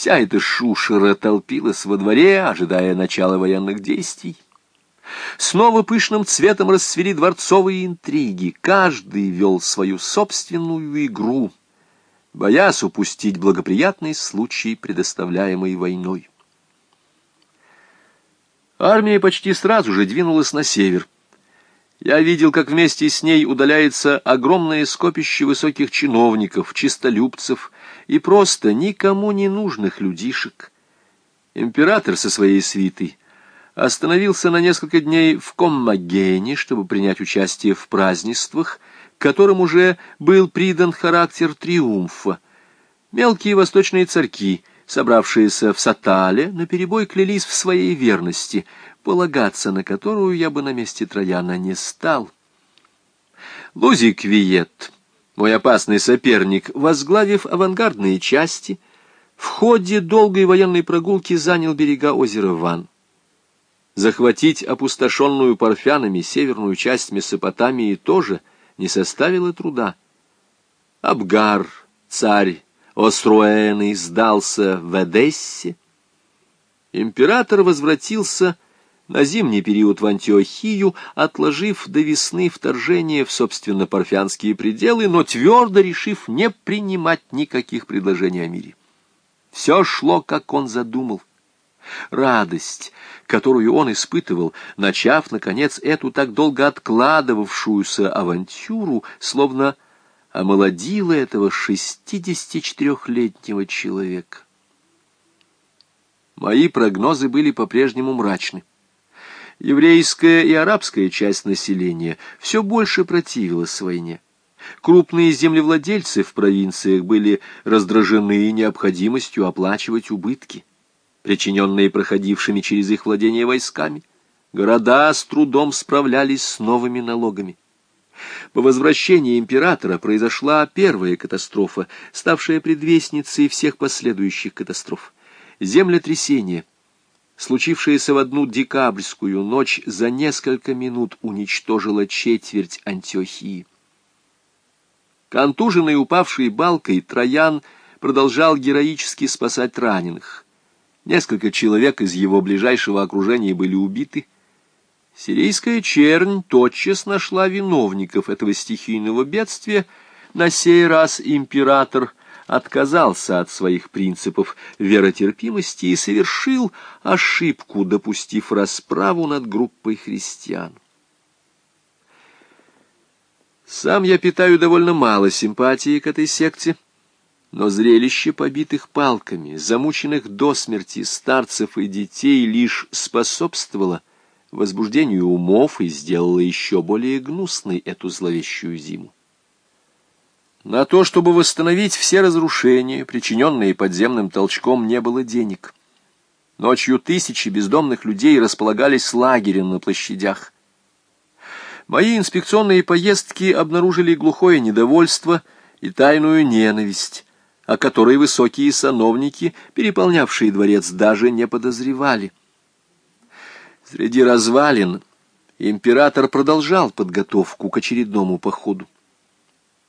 Вся эта шушера толпилась во дворе, ожидая начала военных действий. Снова пышным цветом расцвели дворцовые интриги. Каждый вел свою собственную игру, боясь упустить благоприятный случай, предоставляемый войной. Армия почти сразу же двинулась на север. Я видел, как вместе с ней удаляется огромное скопище высоких чиновников, чистолюбцев и просто никому не нужных людишек. Император со своей свитой остановился на несколько дней в Коммагене, чтобы принять участие в празднествах, которым уже был придан характер триумфа. Мелкие восточные царьки, собравшиеся в Сатале, наперебой клялись в своей верности, полагаться на которую я бы на месте Трояна не стал. Лузик Виет, мой опасный соперник, возглавив авангардные части, в ходе долгой военной прогулки занял берега озера Ван. Захватить опустошенную парфянами северную часть Месопотамии тоже не составило труда. Абгар, царь Осруэны, сдался в Эдессе. Император возвратился на зимний период в Антиохию, отложив до весны вторжение в, собственно, парфянские пределы, но твердо решив не принимать никаких предложений о мире. Все шло, как он задумал. Радость, которую он испытывал, начав, наконец, эту так долго откладывавшуюся авантюру, словно омолодила этого шестидесятичетырехлетнего человека. Мои прогнозы были по-прежнему мрачны. Еврейская и арабская часть населения все больше противилась войне. Крупные землевладельцы в провинциях были раздражены необходимостью оплачивать убытки причиненные проходившими через их владение войсками. Города с трудом справлялись с новыми налогами. По возвращении императора произошла первая катастрофа, ставшая предвестницей всех последующих катастроф. Землетрясение, случившееся в одну декабрьскую ночь, за несколько минут уничтожило четверть Антиохии. Контуженный упавшей балкой, Троян продолжал героически спасать раненых. Несколько человек из его ближайшего окружения были убиты. Сирийская чернь тотчас нашла виновников этого стихийного бедствия. На сей раз император отказался от своих принципов веротерпимости и совершил ошибку, допустив расправу над группой христиан. Сам я питаю довольно мало симпатии к этой секте, но зрелище побитых палками, замученных до смерти старцев и детей лишь способствовало возбуждению умов и сделало еще более гнусной эту зловещую зиму. На то, чтобы восстановить все разрушения, причиненные подземным толчком, не было денег. Ночью тысячи бездомных людей располагались лагерем на площадях. Мои инспекционные поездки обнаружили глухое недовольство и тайную ненависть, о которой высокие сановники, переполнявшие дворец, даже не подозревали. Среди развалин император продолжал подготовку к очередному походу.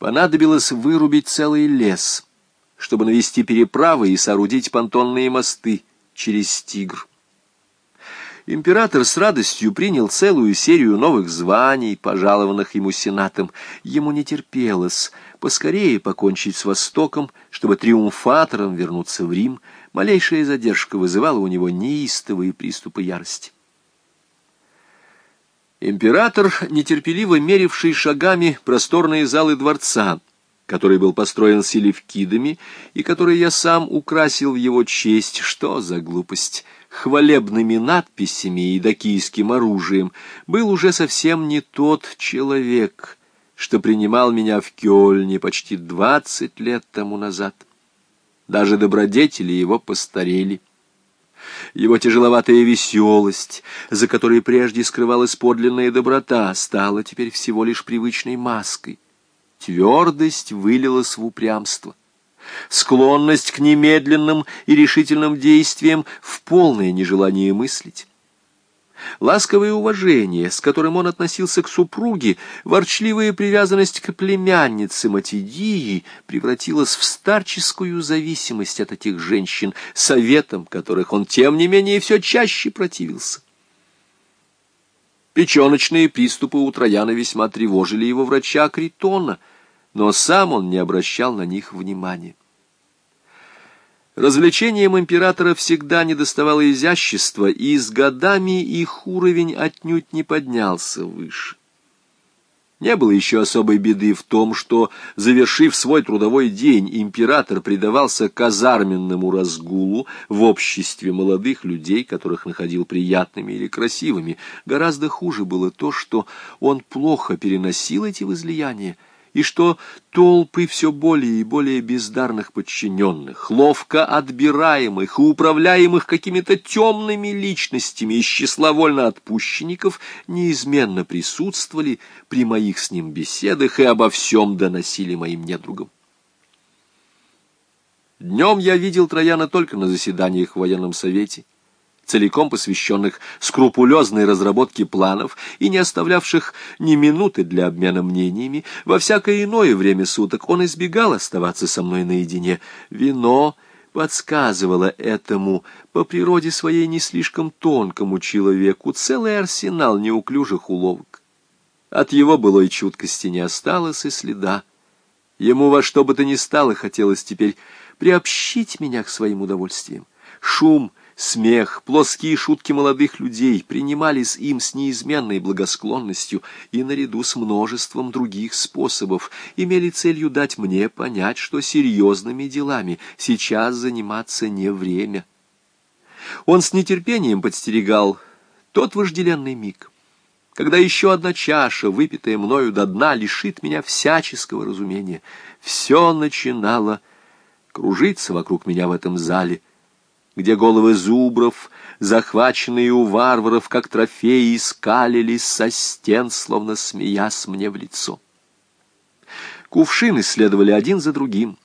Понадобилось вырубить целый лес, чтобы навести переправы и соорудить понтонные мосты через Тигр. Император с радостью принял целую серию новых званий, пожалованных ему сенатом. Ему не терпелось поскорее покончить с Востоком, чтобы триумфатором вернуться в Рим, малейшая задержка вызывала у него неистовые приступы ярости. Император, нетерпеливо меривший шагами просторные залы дворца, который был построен селевкидами и который я сам украсил в его честь, что за глупость, хвалебными надписями и докийским оружием, был уже совсем не тот человек — что принимал меня в Кёльне почти двадцать лет тому назад. Даже добродетели его постарели. Его тяжеловатая веселость, за которой прежде скрывалась подлинная доброта, стала теперь всего лишь привычной маской. Твердость вылилась в упрямство. Склонность к немедленным и решительным действиям в полное нежелание мыслить. Ласковое уважение, с которым он относился к супруге, ворчливая привязанность к племяннице Матидии превратилась в старческую зависимость от этих женщин, советом которых он, тем не менее, все чаще противился. Печеночные приступы у Трояна весьма тревожили его врача Критона, но сам он не обращал на них внимания. Развлечениям императора всегда недоставало изящества, и с годами их уровень отнюдь не поднялся выше. Не было еще особой беды в том, что, завершив свой трудовой день, император предавался казарменному разгулу в обществе молодых людей, которых находил приятными или красивыми. Гораздо хуже было то, что он плохо переносил эти возлияния, и что толпы все более и более бездарных подчиненных, ловко отбираемых и управляемых какими-то темными личностями из числа вольноотпущенников неизменно присутствовали при моих с ним беседах и обо всем доносили моим недругам. Днем я видел Трояна только на заседаниях в военном совете, целиком посвященных скрупулезной разработке планов и не оставлявших ни минуты для обмена мнениями, во всякое иное время суток он избегал оставаться со мной наедине. Вино подсказывало этому по природе своей не слишком тонкому человеку целый арсенал неуклюжих уловок. От его былой чуткости не осталось и следа. Ему во что бы то ни стало хотелось теперь приобщить меня к своим удовольствиям. Шум — Смех, плоские шутки молодых людей принимались им с неизменной благосклонностью и наряду с множеством других способов имели целью дать мне понять, что серьезными делами сейчас заниматься не время. Он с нетерпением подстерегал тот вожделенный миг, когда еще одна чаша, выпитая мною до дна, лишит меня всяческого разумения. Все начинало кружиться вокруг меня в этом зале — где головы зубров, захваченные у варваров, как трофеи, скалились со стен, словно смеясь мне в лицо. Кувшины следовали один за другим.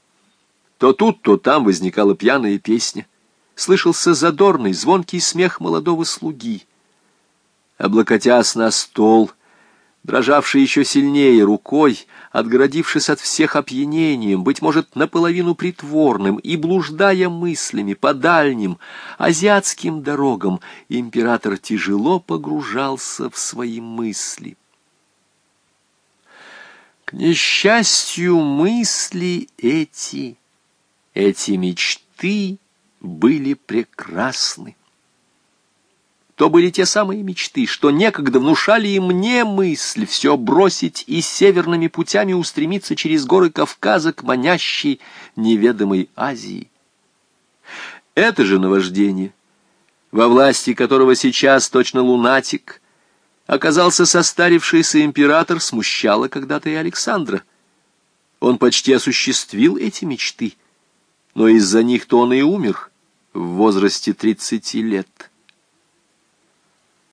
То тут, то там возникала пьяная песня. Слышался задорный, звонкий смех молодого слуги. Облокотясь на стол, дрожавший еще сильнее рукой, отгородившись от всех опьянением, быть может, наполовину притворным, и блуждая мыслями по дальним азиатским дорогам, император тяжело погружался в свои мысли. К несчастью, мысли эти, эти мечты были прекрасны то были те самые мечты, что некогда внушали и мне мысль все бросить и северными путями устремиться через горы Кавказа к манящей неведомой Азии. Это же наваждение, во власти которого сейчас точно лунатик, оказался состарившийся император, смущало когда-то и Александра. Он почти осуществил эти мечты, но из-за них-то он и умер в возрасте тридцати лет.